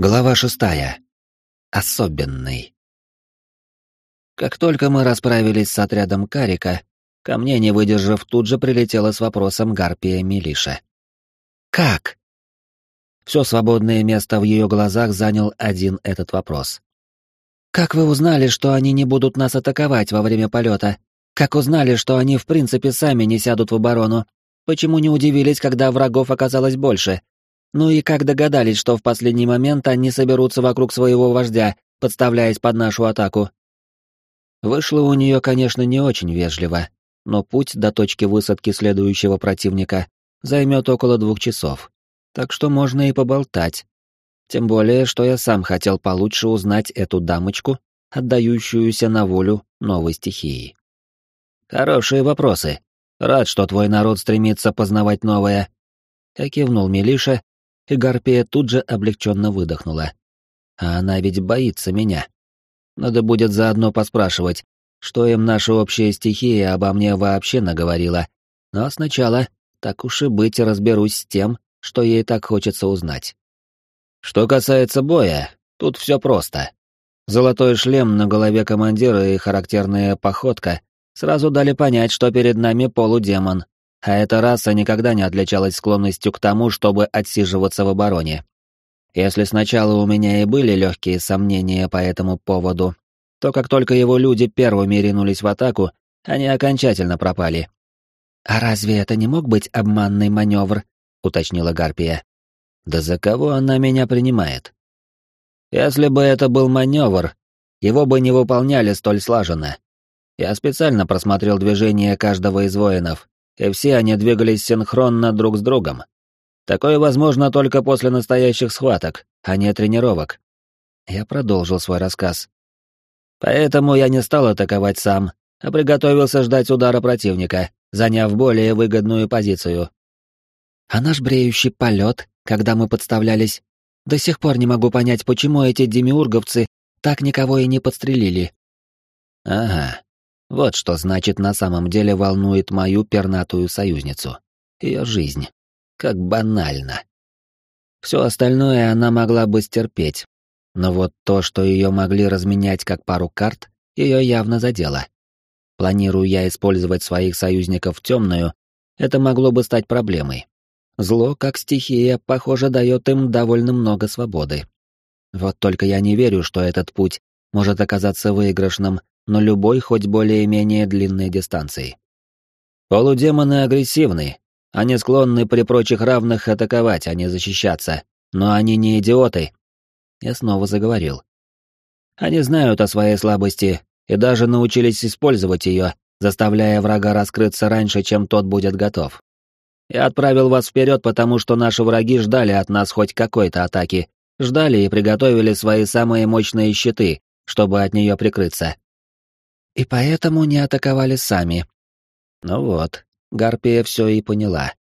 Глава шестая. Особенный. Как только мы расправились с отрядом Карика, ко мне, не выдержав, тут же прилетела с вопросом Гарпия Милиша. «Как?» Все свободное место в ее глазах занял один этот вопрос. «Как вы узнали, что они не будут нас атаковать во время полета? Как узнали, что они в принципе сами не сядут в оборону? Почему не удивились, когда врагов оказалось больше? Ну и как догадались, что в последний момент они соберутся вокруг своего вождя, подставляясь под нашу атаку? Вышло у нее, конечно, не очень вежливо, но путь до точки высадки следующего противника займет около двух часов. Так что можно и поболтать. Тем более, что я сам хотел получше узнать эту дамочку, отдающуюся на волю новой стихии. Хорошие вопросы. Рад, что твой народ стремится познавать новое. Я кивнул Милиша, и Гарпия тут же облегченно выдохнула. А она ведь боится меня. Надо будет заодно поспрашивать, что им наша общая стихия обо мне вообще наговорила. Но сначала, так уж и быть, разберусь с тем, что ей так хочется узнать. Что касается боя, тут все просто. Золотой шлем на голове командира и характерная походка сразу дали понять, что перед нами полудемон, а эта раса никогда не отличалась склонностью к тому, чтобы отсиживаться в обороне. Если сначала у меня и были легкие сомнения по этому поводу, то как только его люди первыми ринулись в атаку, они окончательно пропали. «А разве это не мог быть обманный маневр?» — уточнила Гарпия. «Да за кого она меня принимает?» «Если бы это был маневр, его бы не выполняли столь слаженно. Я специально просмотрел движение каждого из воинов, и все они двигались синхронно друг с другом. Такое возможно только после настоящих схваток, а не тренировок. Я продолжил свой рассказ. Поэтому я не стал атаковать сам, а приготовился ждать удара противника, заняв более выгодную позицию. А наш бреющий полет, когда мы подставлялись, до сих пор не могу понять, почему эти демиурговцы так никого и не подстрелили. Ага, вот что значит на самом деле волнует мою пернатую союзницу. Ее жизнь. Как банально. Все остальное она могла бы стерпеть. Но вот то, что ее могли разменять как пару карт, ее явно задело. Планирую я использовать своих союзников в темную, это могло бы стать проблемой. Зло, как стихия, похоже, дает им довольно много свободы. Вот только я не верю, что этот путь может оказаться выигрышным но любой хоть более-менее длинной дистанции. Полудемоны агрессивны, они склонны при прочих равных атаковать, а не защищаться, но они не идиоты. Я снова заговорил. Они знают о своей слабости и даже научились использовать ее, заставляя врага раскрыться раньше, чем тот будет готов. Я отправил вас вперед, потому что наши враги ждали от нас хоть какой-то атаки, ждали и приготовили свои самые мощные щиты, чтобы от нее прикрыться и поэтому не атаковали сами. Ну вот, Гарпия все и поняла.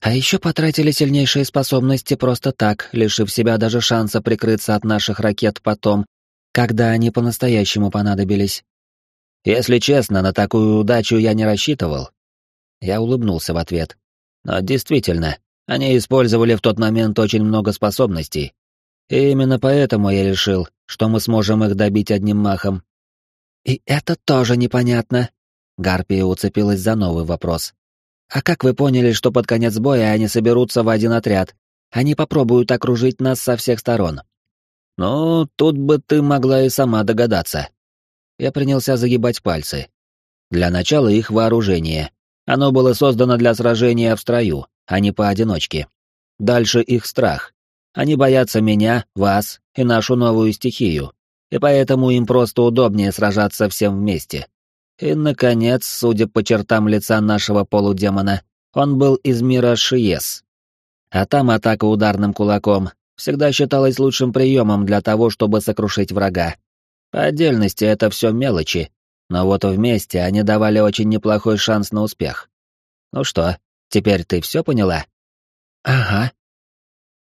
А еще потратили сильнейшие способности просто так, лишив себя даже шанса прикрыться от наших ракет потом, когда они по-настоящему понадобились. Если честно, на такую удачу я не рассчитывал. Я улыбнулся в ответ. Но действительно, они использовали в тот момент очень много способностей. И именно поэтому я решил, что мы сможем их добить одним махом, «И это тоже непонятно». Гарпия уцепилась за новый вопрос. «А как вы поняли, что под конец боя они соберутся в один отряд? Они попробуют окружить нас со всех сторон». «Ну, тут бы ты могла и сама догадаться». Я принялся загибать пальцы. Для начала их вооружение. Оно было создано для сражения в строю, а не поодиночке. Дальше их страх. Они боятся меня, вас и нашу новую стихию и поэтому им просто удобнее сражаться всем вместе. И, наконец, судя по чертам лица нашего полудемона, он был из мира Шиес. А там атака ударным кулаком всегда считалась лучшим приемом для того, чтобы сокрушить врага. По отдельности это все мелочи, но вот вместе они давали очень неплохой шанс на успех. Ну что, теперь ты все поняла? Ага.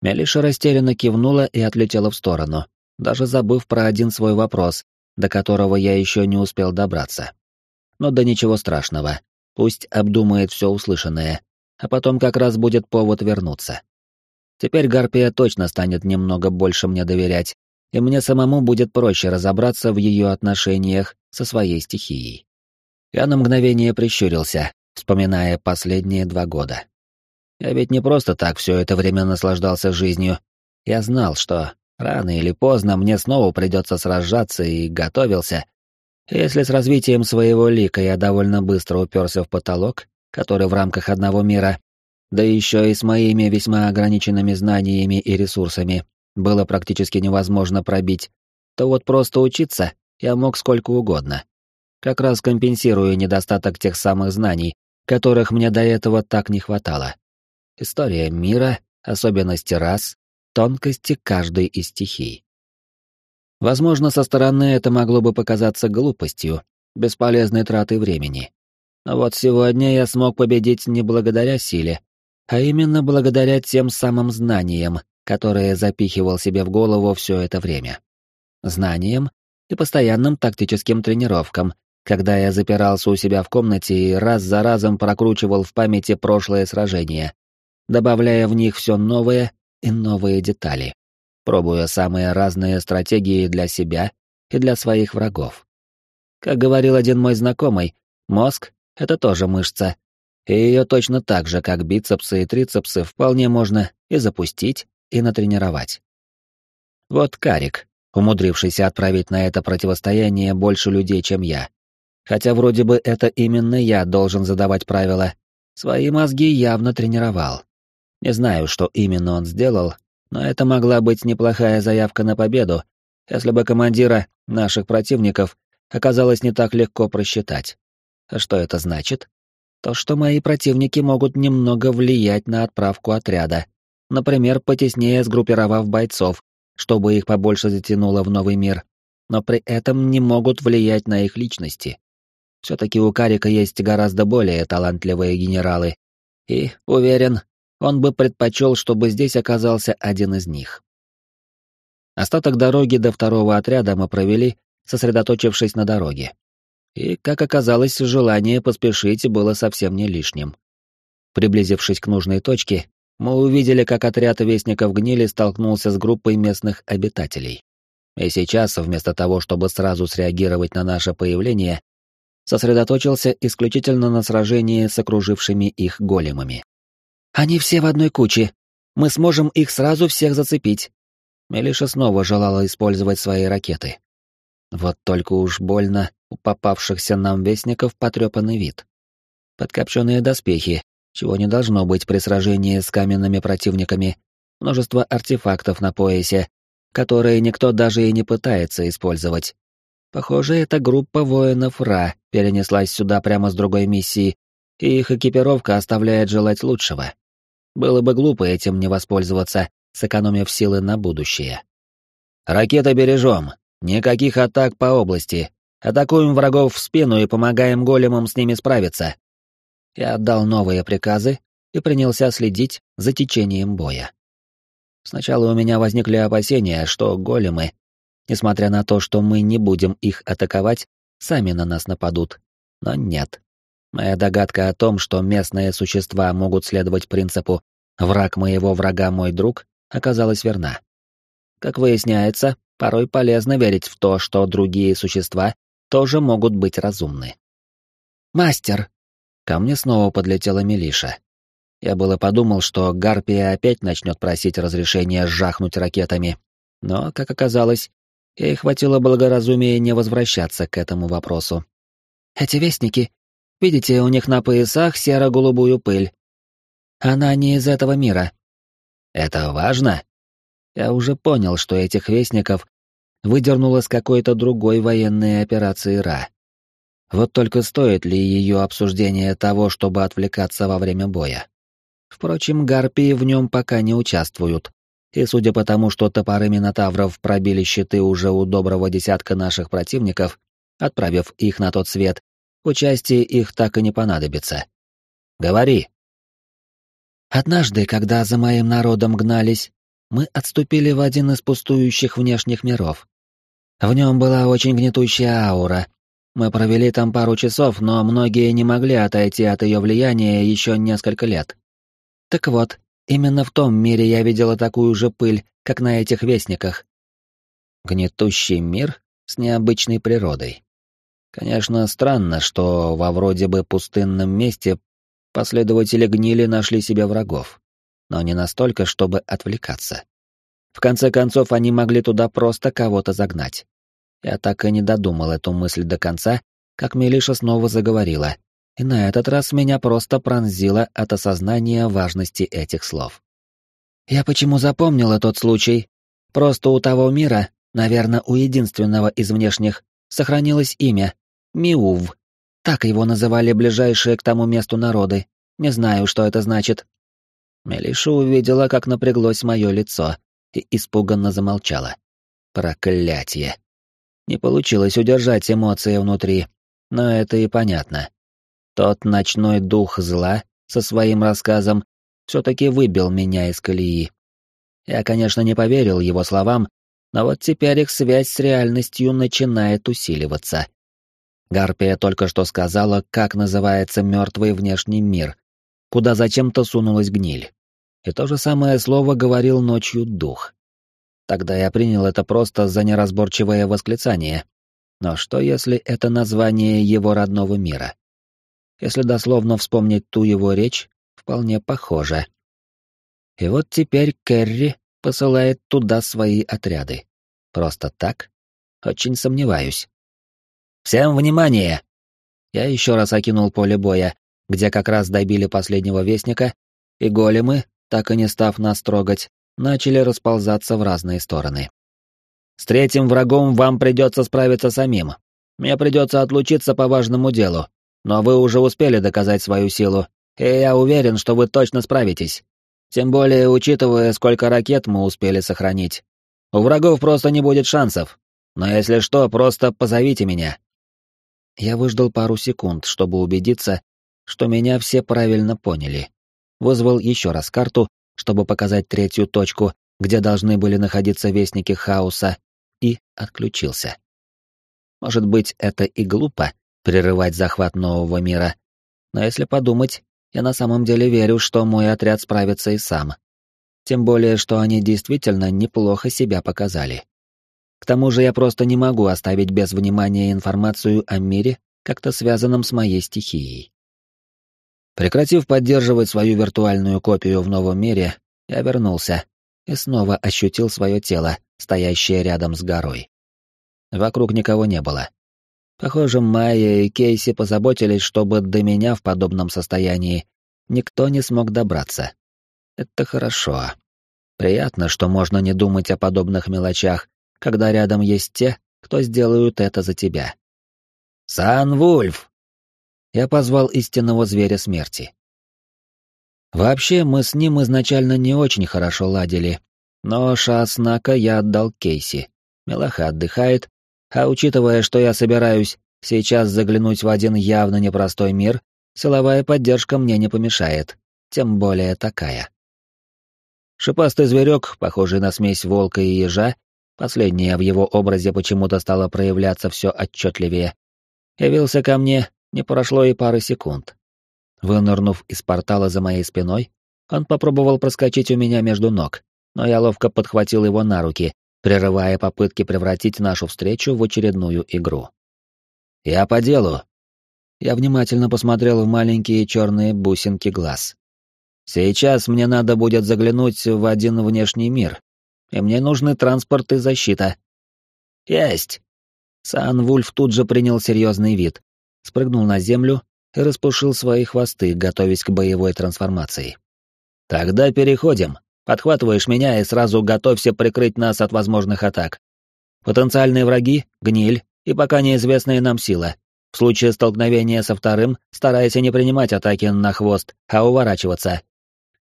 Мелиша растерянно кивнула и отлетела в сторону даже забыв про один свой вопрос, до которого я еще не успел добраться. Но да ничего страшного, пусть обдумает все услышанное, а потом как раз будет повод вернуться. Теперь Гарпия точно станет немного больше мне доверять, и мне самому будет проще разобраться в ее отношениях со своей стихией. Я на мгновение прищурился, вспоминая последние два года. Я ведь не просто так все это время наслаждался жизнью. Я знал, что рано или поздно мне снова придется сражаться и готовился. Если с развитием своего лика я довольно быстро уперся в потолок, который в рамках одного мира да еще и с моими весьма ограниченными знаниями и ресурсами было практически невозможно пробить, то вот просто учиться я мог сколько угодно. Как раз компенсируя недостаток тех самых знаний, которых мне до этого так не хватало. История мира, особенности рас, тонкости каждой из стихий. Возможно, со стороны это могло бы показаться глупостью, бесполезной тратой времени. Но вот сегодня я смог победить не благодаря силе, а именно благодаря тем самым знаниям, которые запихивал себе в голову все это время. Знаниям и постоянным тактическим тренировкам, когда я запирался у себя в комнате и раз за разом прокручивал в памяти прошлые сражения, добавляя в них все новые и новые детали, пробуя самые разные стратегии для себя и для своих врагов. Как говорил один мой знакомый, мозг — это тоже мышца, и ее точно так же, как бицепсы и трицепсы, вполне можно и запустить, и натренировать. Вот Карик, умудрившийся отправить на это противостояние больше людей, чем я. Хотя вроде бы это именно я должен задавать правила. Свои мозги явно тренировал. Не знаю, что именно он сделал, но это могла быть неплохая заявка на победу, если бы командира наших противников оказалось не так легко просчитать. А что это значит? то что мои противники могут немного влиять на отправку отряда, например, потеснее сгруппировав бойцов, чтобы их побольше затянуло в новый мир, но при этом не могут влиять на их личности. Все-таки у Карика есть гораздо более талантливые генералы, и, уверен, он бы предпочел, чтобы здесь оказался один из них. Остаток дороги до второго отряда мы провели, сосредоточившись на дороге. И, как оказалось, желание поспешить было совсем не лишним. Приблизившись к нужной точке, мы увидели, как отряд вестников гнили столкнулся с группой местных обитателей. И сейчас, вместо того, чтобы сразу среагировать на наше появление, сосредоточился исключительно на сражении с окружившими их големами. «Они все в одной куче. Мы сможем их сразу всех зацепить». Мелиша снова желала использовать свои ракеты. Вот только уж больно у попавшихся нам вестников потрепанный вид. Подкопченные доспехи, чего не должно быть при сражении с каменными противниками, множество артефактов на поясе, которые никто даже и не пытается использовать. Похоже, эта группа воинов Ра перенеслась сюда прямо с другой миссии, и их экипировка оставляет желать лучшего. Было бы глупо этим не воспользоваться, сэкономив силы на будущее. «Ракета бережем, Никаких атак по области. Атакуем врагов в спину и помогаем големам с ними справиться. Я отдал новые приказы и принялся следить за течением боя. Сначала у меня возникли опасения, что големы, несмотря на то, что мы не будем их атаковать, сами на нас нападут. Но нет. Моя догадка о том, что местные существа могут следовать принципу «враг моего врага мой друг», оказалась верна. Как выясняется, порой полезно верить в то, что другие существа тоже могут быть разумны. «Мастер!» Ко мне снова подлетела Милиша. Я было подумал, что Гарпия опять начнет просить разрешения сжахнуть ракетами, но, как оказалось, ей хватило благоразумия не возвращаться к этому вопросу. «Эти вестники, видите, у них на поясах серо-голубую пыль. Она не из этого мира». «Это важно?» Я уже понял, что этих вестников выдернуло с какой-то другой военной операции Ра. Вот только стоит ли ее обсуждение того, чтобы отвлекаться во время боя? Впрочем, гарпии в нем пока не участвуют, и судя по тому, что топоры Минотавров пробили щиты уже у доброго десятка наших противников, отправив их на тот свет, участие их так и не понадобится. Говори. Однажды, когда за моим народом гнались, мы отступили в один из пустующих внешних миров. В нем была очень гнетущая аура. Мы провели там пару часов, но многие не могли отойти от ее влияния еще несколько лет. Так вот, Именно в том мире я видела такую же пыль, как на этих вестниках. Гнетущий мир с необычной природой. Конечно, странно, что во вроде бы пустынном месте последователи гнили нашли себе врагов, но не настолько, чтобы отвлекаться. В конце концов, они могли туда просто кого-то загнать. Я так и не додумал эту мысль до конца, как Мелиша снова заговорила, и на этот раз меня просто пронзило от осознания важности этих слов. Я почему запомнила тот случай? Просто у того мира, наверное, у единственного из внешних, сохранилось имя — Миув. Так его называли ближайшие к тому месту народы. Не знаю, что это значит. Мелиша увидела, как напряглось мое лицо, и испуганно замолчала. Проклятие. Не получилось удержать эмоции внутри, но это и понятно. Тот ночной дух зла со своим рассказом все-таки выбил меня из колеи. Я, конечно, не поверил его словам, но вот теперь их связь с реальностью начинает усиливаться. Гарпия только что сказала, как называется мертвый внешний мир, куда зачем-то сунулась гниль. И то же самое слово говорил ночью дух. Тогда я принял это просто за неразборчивое восклицание. Но что если это название его родного мира? Если дословно вспомнить ту его речь, вполне похоже. И вот теперь Кэрри посылает туда свои отряды. Просто так? Очень сомневаюсь. «Всем внимание!» Я еще раз окинул поле боя, где как раз добили последнего вестника, и големы, так и не став нас трогать, начали расползаться в разные стороны. «С третьим врагом вам придется справиться самим. Мне придется отлучиться по важному делу, но вы уже успели доказать свою силу, и я уверен, что вы точно справитесь. Тем более, учитывая, сколько ракет мы успели сохранить. У врагов просто не будет шансов. Но если что, просто позовите меня». Я выждал пару секунд, чтобы убедиться, что меня все правильно поняли. Вызвал еще раз карту, чтобы показать третью точку, где должны были находиться вестники хаоса, и отключился. Может быть, это и глупо, прерывать захват нового мира. Но если подумать, я на самом деле верю, что мой отряд справится и сам. Тем более, что они действительно неплохо себя показали. К тому же я просто не могу оставить без внимания информацию о мире, как-то связанном с моей стихией. Прекратив поддерживать свою виртуальную копию в новом мире, я вернулся и снова ощутил свое тело, стоящее рядом с горой. Вокруг никого не было. Похоже, Майя и Кейси позаботились, чтобы до меня в подобном состоянии никто не смог добраться. Это хорошо. Приятно, что можно не думать о подобных мелочах, когда рядом есть те, кто сделают это за тебя. «Сан-Вульф!» Я позвал истинного зверя смерти. Вообще, мы с ним изначально не очень хорошо ладили, но Шааснака я отдал Кейси. Мелаха отдыхает, а учитывая, что я собираюсь сейчас заглянуть в один явно непростой мир, силовая поддержка мне не помешает, тем более такая. Шипастый зверек, похожий на смесь волка и ежа, последнее в его образе почему-то стало проявляться все отчетливее, явился ко мне, не прошло и пары секунд. Вынырнув из портала за моей спиной, он попробовал проскочить у меня между ног, но я ловко подхватил его на руки, прерывая попытки превратить нашу встречу в очередную игру. «Я по делу». Я внимательно посмотрел в маленькие черные бусинки глаз. «Сейчас мне надо будет заглянуть в один внешний мир, и мне нужны транспорт и защита». «Есть!» Сан-Вульф тут же принял серьезный вид, спрыгнул на землю и распушил свои хвосты, готовясь к боевой трансформации. «Тогда переходим. Подхватываешь меня и сразу готовься прикрыть нас от возможных атак. Потенциальные враги — гниль и пока неизвестная нам сила. В случае столкновения со вторым старайся не принимать атаки на хвост, а уворачиваться».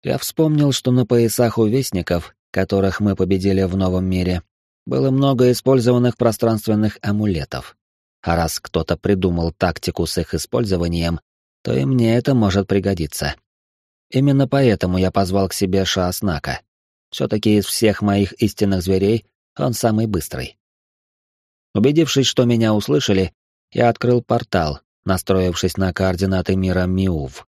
Я вспомнил, что на поясах у вестников, которых мы победили в новом мире, было много использованных пространственных амулетов. А раз кто-то придумал тактику с их использованием, то и мне это может пригодиться. Именно поэтому я позвал к себе Шааснака. Все-таки из всех моих истинных зверей он самый быстрый. Убедившись, что меня услышали, я открыл портал, настроившись на координаты мира Миув.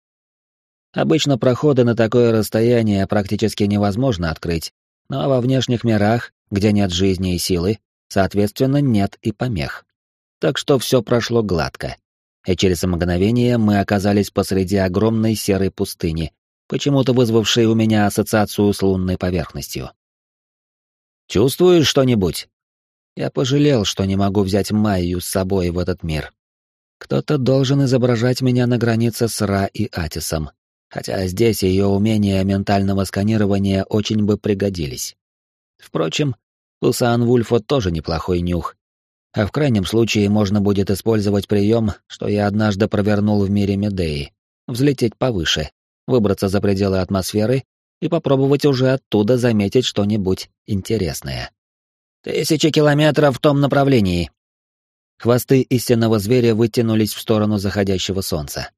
Обычно проходы на такое расстояние практически невозможно открыть, но во внешних мирах, где нет жизни и силы, соответственно, нет и помех. Так что все прошло гладко. И через мгновение мы оказались посреди огромной серой пустыни, почему-то вызвавшей у меня ассоциацию с лунной поверхностью. «Чувствуешь что-нибудь?» Я пожалел, что не могу взять Майю с собой в этот мир. Кто-то должен изображать меня на границе с Ра и Атисом, хотя здесь ее умения ментального сканирования очень бы пригодились. Впрочем, у Саан-Вульфа тоже неплохой нюх. А в крайнем случае можно будет использовать прием, что я однажды провернул в мире Медеи, взлететь повыше, выбраться за пределы атмосферы и попробовать уже оттуда заметить что-нибудь интересное. «Тысячи километров в том направлении!» Хвосты истинного зверя вытянулись в сторону заходящего солнца.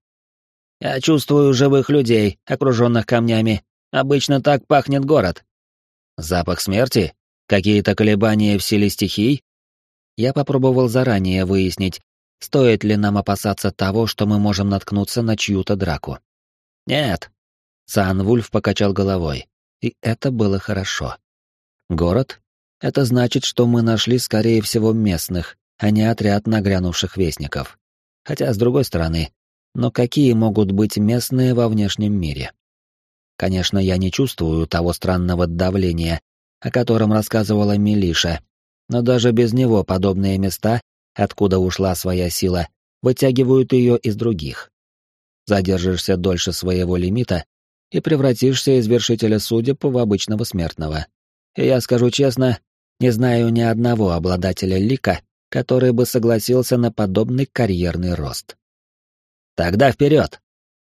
Я чувствую живых людей, окруженных камнями. Обычно так пахнет город. Запах смерти? Какие-то колебания в силе стихий? Я попробовал заранее выяснить, стоит ли нам опасаться того, что мы можем наткнуться на чью-то драку. Нет. Сан Вульф покачал головой. И это было хорошо. Город? Это значит, что мы нашли, скорее всего, местных, а не отряд нагрянувших вестников. Хотя, с другой стороны, но какие могут быть местные во внешнем мире? Конечно, я не чувствую того странного давления, о котором рассказывала Милиша, но даже без него подобные места, откуда ушла своя сила, вытягивают ее из других. Задержишься дольше своего лимита и превратишься из вершителя судеб в обычного смертного. И я скажу честно, не знаю ни одного обладателя лика, который бы согласился на подобный карьерный рост. Тогда вперед!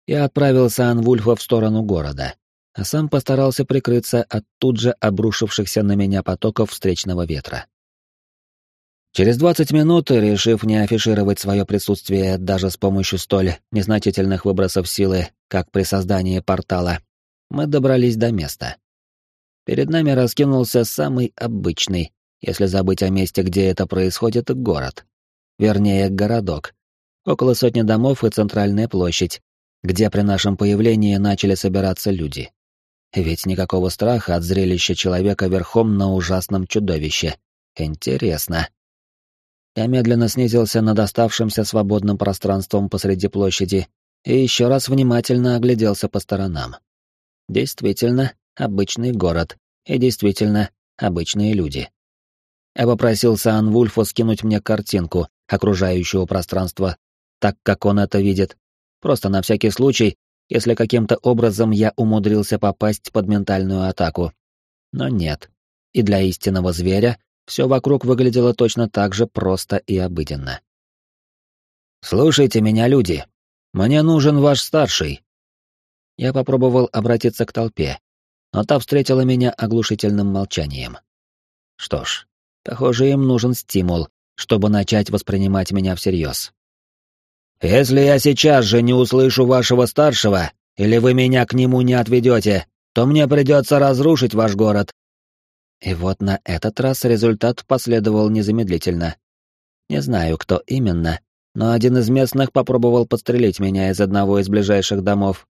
Я отправился Анвульфа в сторону города, а сам постарался прикрыться от тут же обрушившихся на меня потоков встречного ветра. Через 20 минут, решив не афишировать свое присутствие даже с помощью столь незначительных выбросов силы, как при создании портала, мы добрались до места. Перед нами раскинулся самый обычный, если забыть о месте, где это происходит, город. Вернее, городок, около сотни домов и центральная площадь, где при нашем появлении начали собираться люди. Ведь никакого страха от зрелища человека верхом на ужасном чудовище. Интересно. Я медленно снизился над оставшимся свободным пространством посреди площади и еще раз внимательно огляделся по сторонам. Действительно, обычный город, и действительно, обычные люди. Я попросил Саан Вульфа скинуть мне картинку окружающего пространства так, как он это видит. Просто на всякий случай, если каким-то образом я умудрился попасть под ментальную атаку. Но нет. И для истинного зверя все вокруг выглядело точно так же просто и обыденно. «Слушайте меня, люди. Мне нужен ваш старший». Я попробовал обратиться к толпе, но та встретила меня оглушительным молчанием. Что ж, похоже, им нужен стимул, чтобы начать воспринимать меня всерьез. Если я сейчас же не услышу вашего старшего, или вы меня к нему не отведете, то мне придется разрушить ваш город». И вот на этот раз результат последовал незамедлительно. Не знаю, кто именно, но один из местных попробовал подстрелить меня из одного из ближайших домов.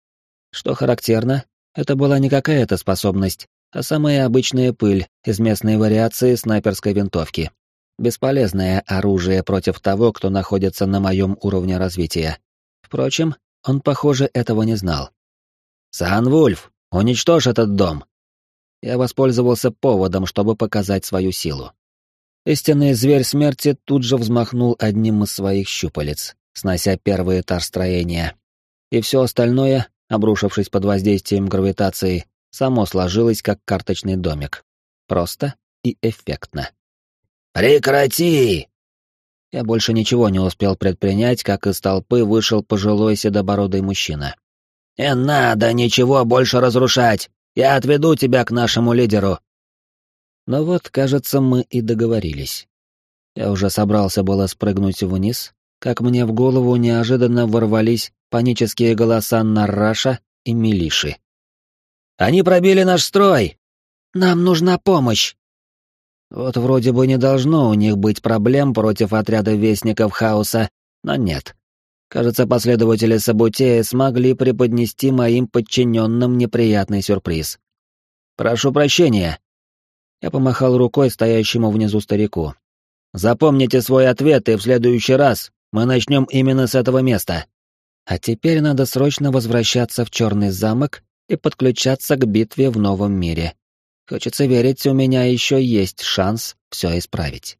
Что характерно, это была не какая-то способность, а самая обычная пыль из местной вариации снайперской винтовки. Бесполезное оружие против того, кто находится на моем уровне развития. Впрочем, он, похоже, этого не знал. «Сан-Вульф, уничтожь этот дом!» Я воспользовался поводом, чтобы показать свою силу. Истинный зверь смерти тут же взмахнул одним из своих щупалец, снося первый этаж строения. И все остальное, обрушившись под воздействием гравитации, само сложилось как карточный домик. Просто и эффектно. «Прекрати!» Я больше ничего не успел предпринять, как из толпы вышел пожилой седобородый мужчина. «Не надо ничего больше разрушать! Я отведу тебя к нашему лидеру!» Но вот, кажется, мы и договорились. Я уже собрался было спрыгнуть вниз, как мне в голову неожиданно ворвались панические голоса Нараша и Милиши. «Они пробили наш строй! Нам нужна помощь!» Вот вроде бы не должно у них быть проблем против отряда Вестников Хаоса, но нет. Кажется, последователи Сабутея смогли преподнести моим подчиненным неприятный сюрприз. «Прошу прощения». Я помахал рукой стоящему внизу старику. «Запомните свой ответ, и в следующий раз мы начнем именно с этого места. А теперь надо срочно возвращаться в Черный замок и подключаться к битве в новом мире. Хочется верить, у меня еще есть шанс все исправить».